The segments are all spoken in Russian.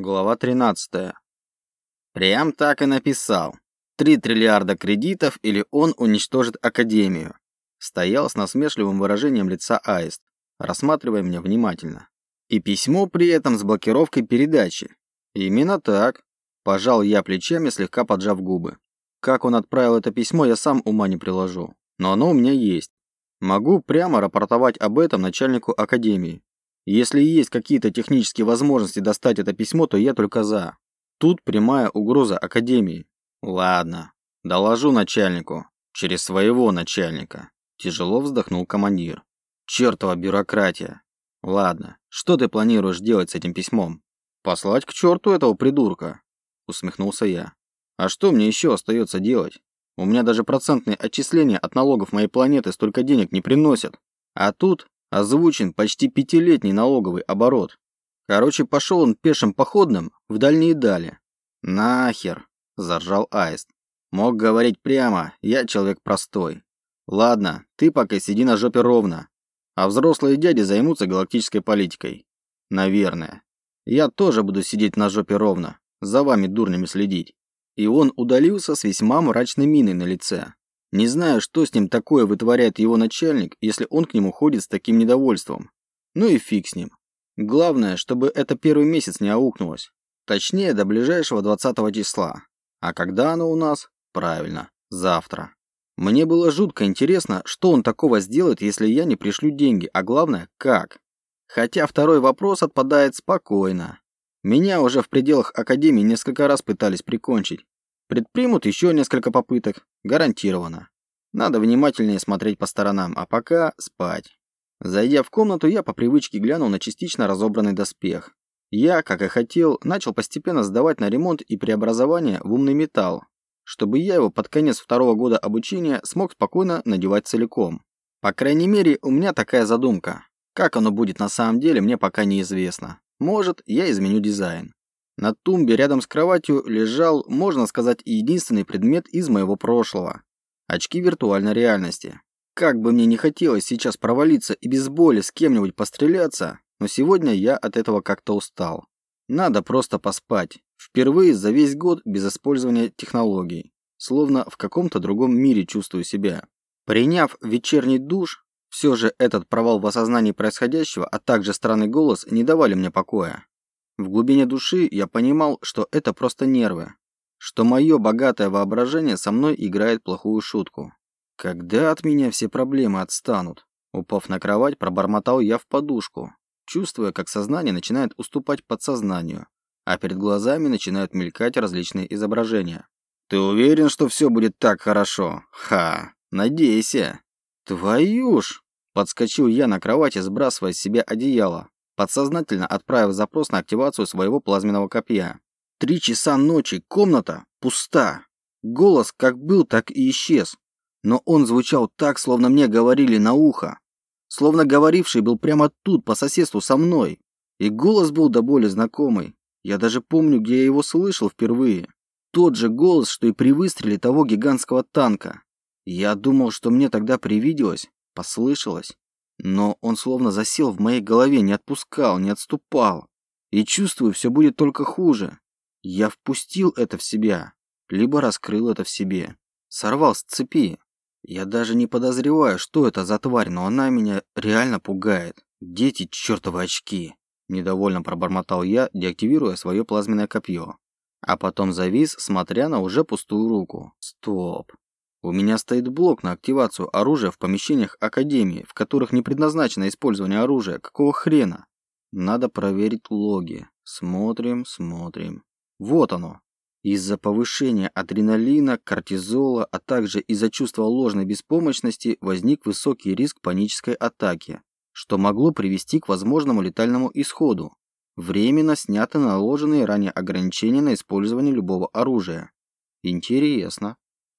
Глава 13. Прям так и написал. Три триллиарда кредитов или он уничтожит Академию. Стоял с насмешливым выражением лица Аист, рассматривая меня внимательно. И письмо при этом с блокировкой передачи. Именно так. Пожал я плечами, слегка поджав губы. Как он отправил это письмо, я сам ума не приложу. Но оно у меня есть. Могу прямо рапортовать об этом начальнику Академии. Если есть какие-то технические возможности достать это письмо, то я только за. Тут прямая угроза Академии. Ладно, доложу начальнику. Через своего начальника. Тяжело вздохнул командир. Чертова бюрократия. Ладно, что ты планируешь делать с этим письмом? Послать к черту этого придурка. Усмехнулся я. А что мне еще остается делать? У меня даже процентные отчисления от налогов моей планеты столько денег не приносят. А тут озвучен почти пятилетний налоговый оборот. Короче, пошел он пешим походным в дальние дали. Нахер, заржал Аист. Мог говорить прямо, я человек простой. Ладно, ты пока сиди на жопе ровно. А взрослые дяди займутся галактической политикой. Наверное. Я тоже буду сидеть на жопе ровно, за вами дурнями следить. И он удалился с весьма мрачной миной на лице. Не знаю, что с ним такое вытворяет его начальник, если он к нему ходит с таким недовольством. Ну и фиг с ним. Главное, чтобы это первый месяц не аукнулось. Точнее, до ближайшего 20 числа. А когда оно у нас? Правильно, завтра. Мне было жутко интересно, что он такого сделает, если я не пришлю деньги, а главное, как. Хотя второй вопрос отпадает спокойно. Меня уже в пределах Академии несколько раз пытались прикончить. Предпримут еще несколько попыток, гарантированно. Надо внимательнее смотреть по сторонам, а пока спать. Зайдя в комнату, я по привычке глянул на частично разобранный доспех. Я, как и хотел, начал постепенно сдавать на ремонт и преобразование в умный металл, чтобы я его под конец второго года обучения смог спокойно надевать целиком. По крайней мере, у меня такая задумка. Как оно будет на самом деле, мне пока неизвестно. Может, я изменю дизайн. На тумбе рядом с кроватью лежал, можно сказать, единственный предмет из моего прошлого. Очки виртуальной реальности. Как бы мне не хотелось сейчас провалиться и без боли с кем-нибудь постреляться, но сегодня я от этого как-то устал. Надо просто поспать. Впервые за весь год без использования технологий. Словно в каком-то другом мире чувствую себя. Приняв вечерний душ, все же этот провал в осознании происходящего, а также странный голос не давали мне покоя. В глубине души я понимал, что это просто нервы. Что мое богатое воображение со мной играет плохую шутку. Когда от меня все проблемы отстанут? Упав на кровать, пробормотал я в подушку, чувствуя, как сознание начинает уступать подсознанию, а перед глазами начинают мелькать различные изображения. «Ты уверен, что все будет так хорошо? Ха, надейся!» «Твою ж!» – подскочил я на кровати, сбрасывая с себя одеяло, подсознательно отправив запрос на активацию своего плазменного копья. Три часа ночи, комната пуста. Голос как был, так и исчез. Но он звучал так, словно мне говорили на ухо. Словно говоривший был прямо тут, по соседству со мной. И голос был до боли знакомый. Я даже помню, где я его слышал впервые. Тот же голос, что и при выстреле того гигантского танка. Я думал, что мне тогда привиделось, послышалось. Но он словно засел в моей голове, не отпускал, не отступал. И чувствую, все будет только хуже. Я впустил это в себя, либо раскрыл это в себе. Сорвал с цепи. Я даже не подозреваю, что это за тварь, но она меня реально пугает. Дети, чертовы очки. Недовольно пробормотал я, деактивируя свое плазменное копье. А потом завис, смотря на уже пустую руку. Стоп. У меня стоит блок на активацию оружия в помещениях Академии, в которых не предназначено использование оружия. Какого хрена? Надо проверить логи. Смотрим, смотрим. Вот оно. Из-за повышения адреналина, кортизола, а также из-за чувства ложной беспомощности возник высокий риск панической атаки, что могло привести к возможному летальному исходу. Временно сняты наложенные ранее ограничения на использование любого оружия. Интересно.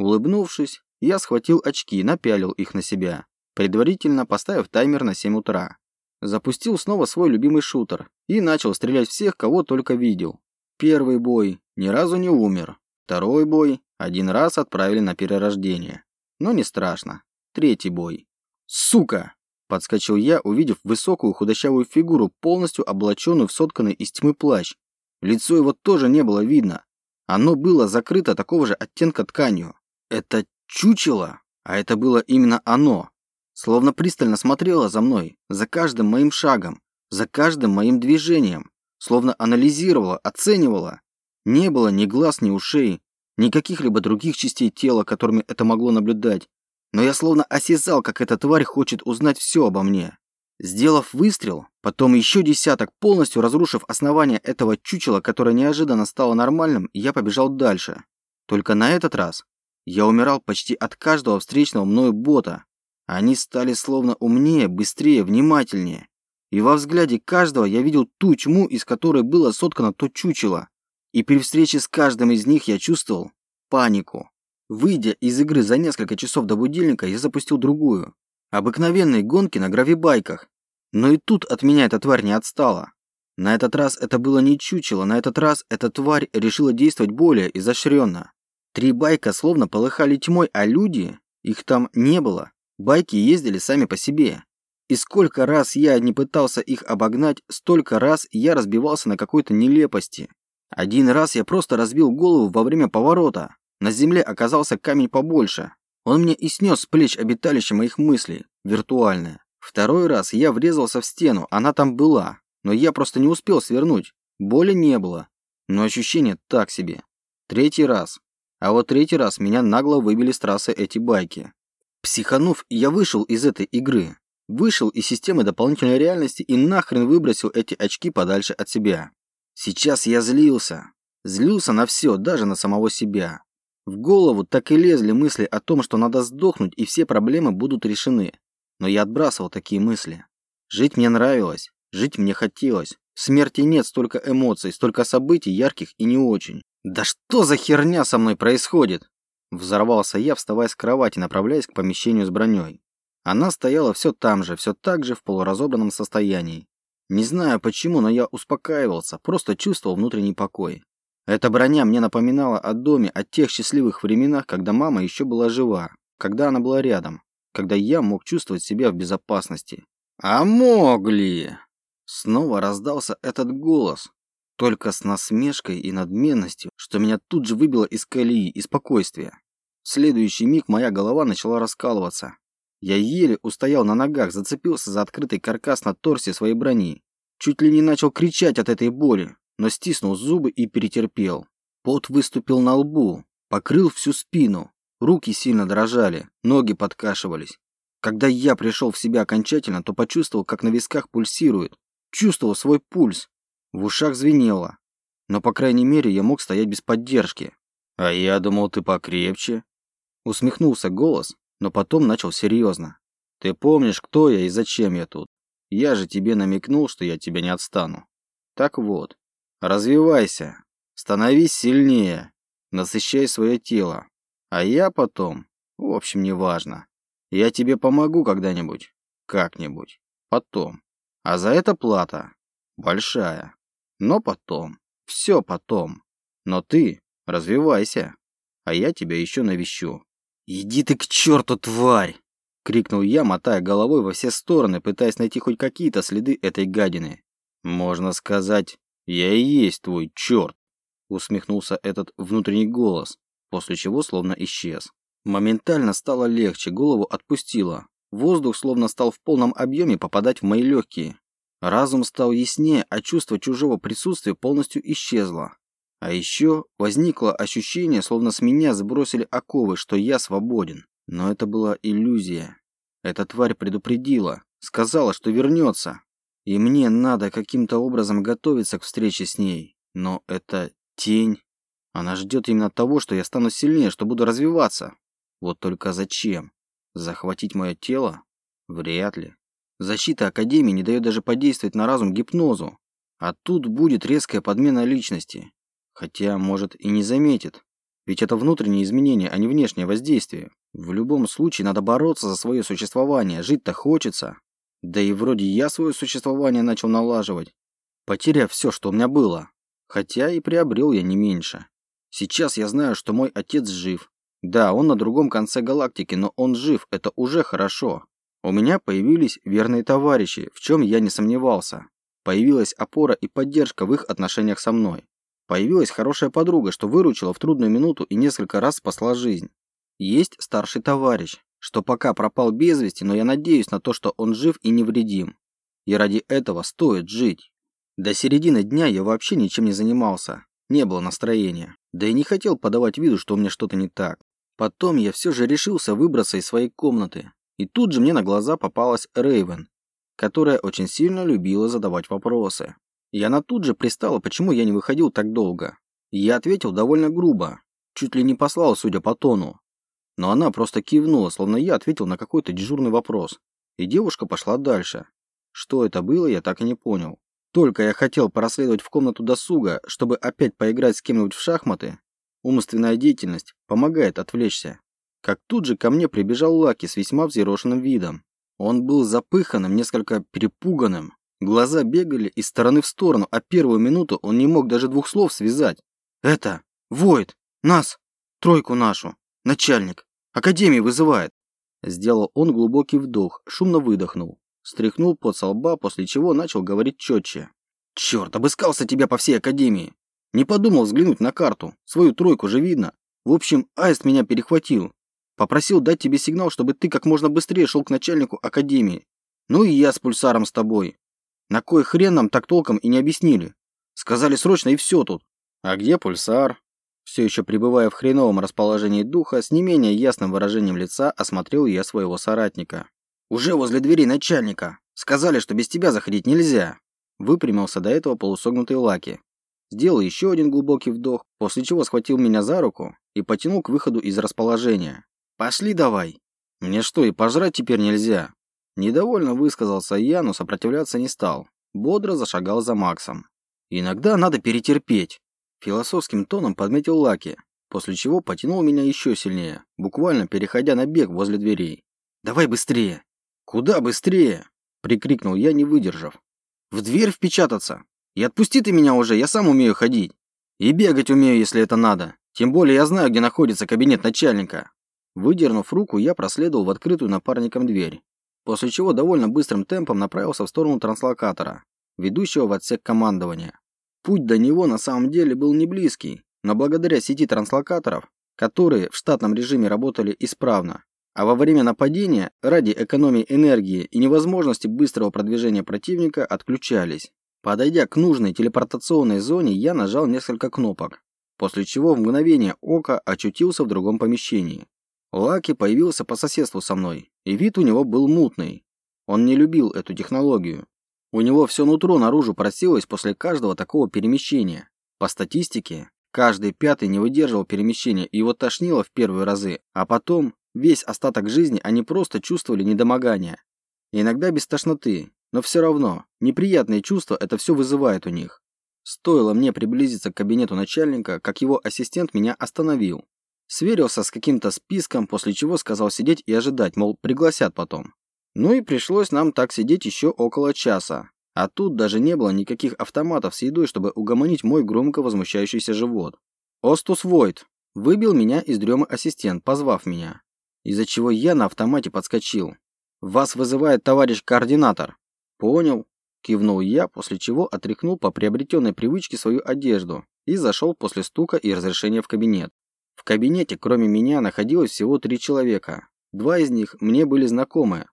Улыбнувшись, я схватил очки и напялил их на себя, предварительно поставив таймер на 7 утра. Запустил снова свой любимый шутер и начал стрелять всех, кого только видел. Первый бой ни разу не умер. Второй бой один раз отправили на перерождение. Но не страшно. Третий бой. «Сука!» – подскочил я, увидев высокую худощавую фигуру, полностью облаченную в сотканный из тьмы плащ. Лицо его тоже не было видно. Оно было закрыто такого же оттенка тканью. Это чучело, а это было именно оно. Словно пристально смотрело за мной, за каждым моим шагом, за каждым моим движением. Словно анализировало, оценивало. Не было ни глаз, ни ушей, ни каких-либо других частей тела, которыми это могло наблюдать. Но я словно осязал, как эта тварь хочет узнать все обо мне. Сделав выстрел, потом еще десяток, полностью разрушив основание этого чучела, которое неожиданно стало нормальным, я побежал дальше. Только на этот раз я умирал почти от каждого встречного мною бота. Они стали словно умнее, быстрее, внимательнее. И во взгляде каждого я видел ту тьму, из которой было соткано то чучело. И при встрече с каждым из них я чувствовал панику. Выйдя из игры за несколько часов до будильника, я запустил другую. Обыкновенные гонки на гравибайках. Но и тут от меня эта тварь не отстала. На этот раз это было не чучело, на этот раз эта тварь решила действовать более изощренно. Три байка словно полыхали тьмой, а люди, их там не было. Байки ездили сами по себе. И сколько раз я не пытался их обогнать, столько раз я разбивался на какой-то нелепости. Один раз я просто разбил голову во время поворота. На земле оказался камень побольше. Он мне и снес с плеч обиталище моих мыслей, виртуальное. Второй раз я врезался в стену, она там была, но я просто не успел свернуть. Боли не было, но ощущение так себе. Третий раз. А вот третий раз меня нагло выбили с трассы эти байки. Психанув, я вышел из этой игры. Вышел из системы дополнительной реальности и нахрен выбросил эти очки подальше от себя. Сейчас я злился. Злился на все, даже на самого себя. В голову так и лезли мысли о том, что надо сдохнуть и все проблемы будут решены. Но я отбрасывал такие мысли. Жить мне нравилось, жить мне хотелось. В смерти нет столько эмоций, столько событий ярких и не очень. Да что за херня со мной происходит? Взорвался я, вставая с кровати, направляясь к помещению с броней. Она стояла все там же, все так же в полуразобранном состоянии. Не знаю почему, но я успокаивался, просто чувствовал внутренний покой. Эта броня мне напоминала о доме, о тех счастливых временах, когда мама еще была жива, когда она была рядом когда я мог чувствовать себя в безопасности. А могли? Снова раздался этот голос, только с насмешкой и надменностью, что меня тут же выбило из колеи и спокойствия. В следующий миг моя голова начала раскалываться. Я еле устоял на ногах, зацепился за открытый каркас на торсе своей брони. Чуть ли не начал кричать от этой боли, но стиснул зубы и перетерпел. Пот выступил на лбу, покрыл всю спину, Руки сильно дрожали, ноги подкашивались. Когда я пришел в себя окончательно, то почувствовал, как на висках пульсирует. Чувствовал свой пульс. В ушах звенело. Но, по крайней мере, я мог стоять без поддержки. «А я думал, ты покрепче». Усмехнулся голос, но потом начал серьезно. «Ты помнишь, кто я и зачем я тут? Я же тебе намекнул, что я тебя не отстану. Так вот, развивайся, становись сильнее, насыщай свое тело, а я потом... В общем, неважно. Я тебе помогу когда-нибудь. Как-нибудь. Потом. А за это плата. Большая. Но потом. Все потом. Но ты развивайся. А я тебя еще навещу. «Иди ты к черту, тварь!» — крикнул я, мотая головой во все стороны, пытаясь найти хоть какие-то следы этой гадины. «Можно сказать, я и есть твой черт!» — усмехнулся этот внутренний голос, после чего словно исчез. Моментально стало легче, голову отпустило. Воздух словно стал в полном объеме попадать в мои легкие. Разум стал яснее, а чувство чужого присутствия полностью исчезло. А еще возникло ощущение, словно с меня сбросили оковы, что я свободен. Но это была иллюзия. Эта тварь предупредила, сказала, что вернется. И мне надо каким-то образом готовиться к встрече с ней. Но это тень. Она ждет именно того, что я стану сильнее, что буду развиваться. Вот только зачем? Захватить мое тело? Вряд ли. Защита Академии не дает даже подействовать на разум гипнозу. А тут будет резкая подмена личности. Хотя, может, и не заметит. Ведь это внутреннее изменение, а не внешнее воздействие. В любом случае надо бороться за свое существование. Жить-то хочется. Да и вроде я свое существование начал налаживать, потеряв все, что у меня было. Хотя и приобрел я не меньше. Сейчас я знаю, что мой отец жив. Да, он на другом конце галактики, но он жив, это уже хорошо. У меня появились верные товарищи, в чем я не сомневался. Появилась опора и поддержка в их отношениях со мной. Появилась хорошая подруга, что выручила в трудную минуту и несколько раз спасла жизнь. Есть старший товарищ, что пока пропал без вести, но я надеюсь на то, что он жив и невредим. И ради этого стоит жить. До середины дня я вообще ничем не занимался. Не было настроения. Да и не хотел подавать виду, что у меня что-то не так. Потом я все же решился выбраться из своей комнаты. И тут же мне на глаза попалась Рейвен, которая очень сильно любила задавать вопросы. И она тут же пристала, почему я не выходил так долго. я ответил довольно грубо, чуть ли не послал, судя по тону. Но она просто кивнула, словно я ответил на какой-то дежурный вопрос. И девушка пошла дальше. Что это было, я так и не понял. Только я хотел проследовать в комнату досуга, чтобы опять поиграть с кем-нибудь в шахматы, умственная деятельность помогает отвлечься. Как тут же ко мне прибежал Лаки с весьма взъерошенным видом. Он был запыханным, несколько перепуганным. Глаза бегали из стороны в сторону, а первую минуту он не мог даже двух слов связать. «Это! Войд! Нас! Тройку нашу! Начальник! Академии вызывает!» Сделал он глубокий вдох, шумно выдохнул. Стряхнул под со лба, после чего начал говорить четче. «Черт, обыскался тебя по всей Академии! Не подумал взглянуть на карту. Свою тройку же видно. В общем, Аист меня перехватил. Попросил дать тебе сигнал, чтобы ты как можно быстрее шел к начальнику академии. Ну и я с пульсаром с тобой. На кой хрен нам так толком и не объяснили? Сказали срочно и все тут. А где пульсар? Все еще пребывая в хреновом расположении духа, с не менее ясным выражением лица осмотрел я своего соратника. Уже возле двери начальника. Сказали, что без тебя заходить нельзя. Выпрямился до этого полусогнутый Лаки. Сделал еще один глубокий вдох, после чего схватил меня за руку и потянул к выходу из расположения. «Пошли давай!» «Мне что, и пожрать теперь нельзя?» Недовольно высказался я, но сопротивляться не стал. Бодро зашагал за Максом. «Иногда надо перетерпеть», – философским тоном подметил Лаки, после чего потянул меня еще сильнее, буквально переходя на бег возле дверей. «Давай быстрее!» «Куда быстрее?» – прикрикнул я, не выдержав. «В дверь впечататься! И отпусти ты меня уже, я сам умею ходить. И бегать умею, если это надо. Тем более я знаю, где находится кабинет начальника». Выдернув руку, я проследовал в открытую напарником дверь, после чего довольно быстрым темпом направился в сторону транслокатора, ведущего в отсек командования. Путь до него на самом деле был не близкий, но благодаря сети транслокаторов, которые в штатном режиме работали исправно, а во время нападения ради экономии энергии и невозможности быстрого продвижения противника отключались. Подойдя к нужной телепортационной зоне, я нажал несколько кнопок, после чего в мгновение ока очутился в другом помещении. Лаки появился по соседству со мной, и вид у него был мутный. Он не любил эту технологию. У него все нутро наружу просилось после каждого такого перемещения. По статистике, каждый пятый не выдерживал перемещения, и его тошнило в первые разы, а потом весь остаток жизни они просто чувствовали недомогание. Иногда без тошноты, но все равно, неприятные чувства это все вызывает у них. Стоило мне приблизиться к кабинету начальника, как его ассистент меня остановил Сверился с каким-то списком, после чего сказал сидеть и ожидать, мол, пригласят потом. Ну и пришлось нам так сидеть еще около часа. А тут даже не было никаких автоматов с едой, чтобы угомонить мой громко возмущающийся живот. «Остус Войт!» Выбил меня из дремы ассистент, позвав меня. Из-за чего я на автомате подскочил. «Вас вызывает товарищ координатор». «Понял», – кивнул я, после чего отряхнул по приобретенной привычке свою одежду и зашел после стука и разрешения в кабинет. В кабинете, кроме меня, находилось всего три человека. Два из них мне были знакомы.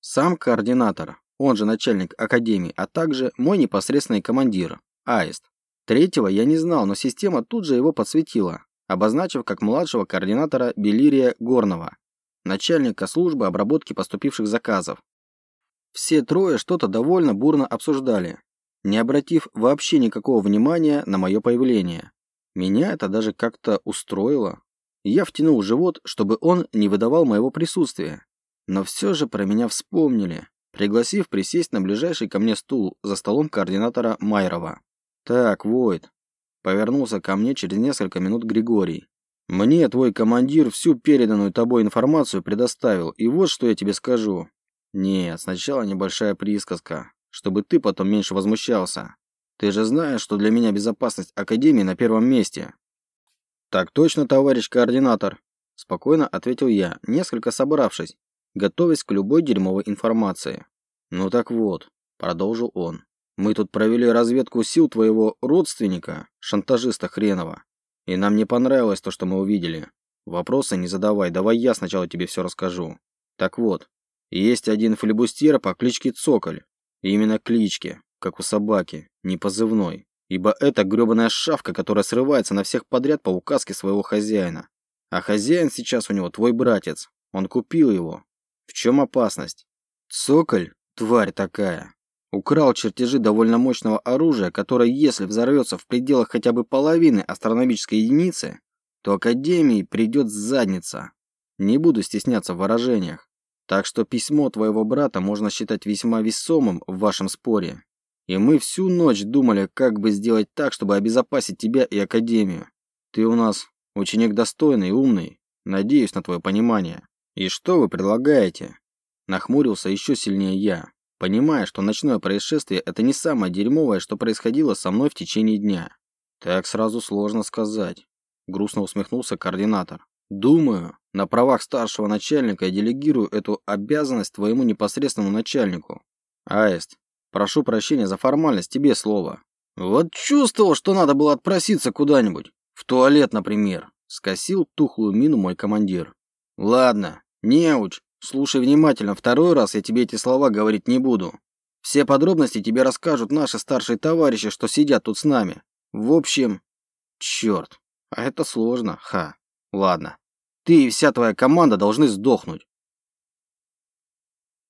Сам координатор, он же начальник академии, а также мой непосредственный командир, Аист. Третьего я не знал, но система тут же его подсветила, обозначив как младшего координатора Белирия Горного, начальника службы обработки поступивших заказов. Все трое что-то довольно бурно обсуждали, не обратив вообще никакого внимания на мое появление. Меня это даже как-то устроило. Я втянул живот, чтобы он не выдавал моего присутствия. Но все же про меня вспомнили, пригласив присесть на ближайший ко мне стул за столом координатора Майрова. «Так, Войт», — повернулся ко мне через несколько минут Григорий. «Мне твой командир всю переданную тобой информацию предоставил, и вот что я тебе скажу. Нет, сначала небольшая присказка, чтобы ты потом меньше возмущался. Ты же знаешь, что для меня безопасность Академии на первом месте. Так точно, товарищ координатор. Спокойно ответил я, несколько собравшись, готовясь к любой дерьмовой информации. Ну так вот, продолжил он. Мы тут провели разведку сил твоего родственника, шантажиста хренова. И нам не понравилось то, что мы увидели. Вопросы не задавай, давай я сначала тебе все расскажу. Так вот, есть один флебустьер по кличке Цоколь. Именно кличке, как у собаки, не позывной. Ибо это грёбаная шавка, которая срывается на всех подряд по указке своего хозяина. А хозяин сейчас у него твой братец. Он купил его. В чем опасность? Цоколь, тварь такая, украл чертежи довольно мощного оружия, которое, если взорвется в пределах хотя бы половины астрономической единицы, то Академии придет задница. Не буду стесняться в выражениях. Так что письмо твоего брата можно считать весьма весомым в вашем споре. И мы всю ночь думали, как бы сделать так, чтобы обезопасить тебя и Академию. Ты у нас ученик достойный умный. Надеюсь на твое понимание. И что вы предлагаете? Нахмурился еще сильнее я, понимая, что ночное происшествие – это не самое дерьмовое, что происходило со мной в течение дня. Так сразу сложно сказать. Грустно усмехнулся координатор. Думаю, на правах старшего начальника я делегирую эту обязанность твоему непосредственному начальнику. Аист, прошу прощения за формальность, тебе слово. Вот чувствовал, что надо было отпроситься куда-нибудь. В туалет, например. Скосил тухлую мину мой командир. Ладно, неуч, Слушай внимательно, второй раз я тебе эти слова говорить не буду. Все подробности тебе расскажут наши старшие товарищи, что сидят тут с нами. В общем, черт, а это сложно, ха. Ладно, ты и вся твоя команда должны сдохнуть.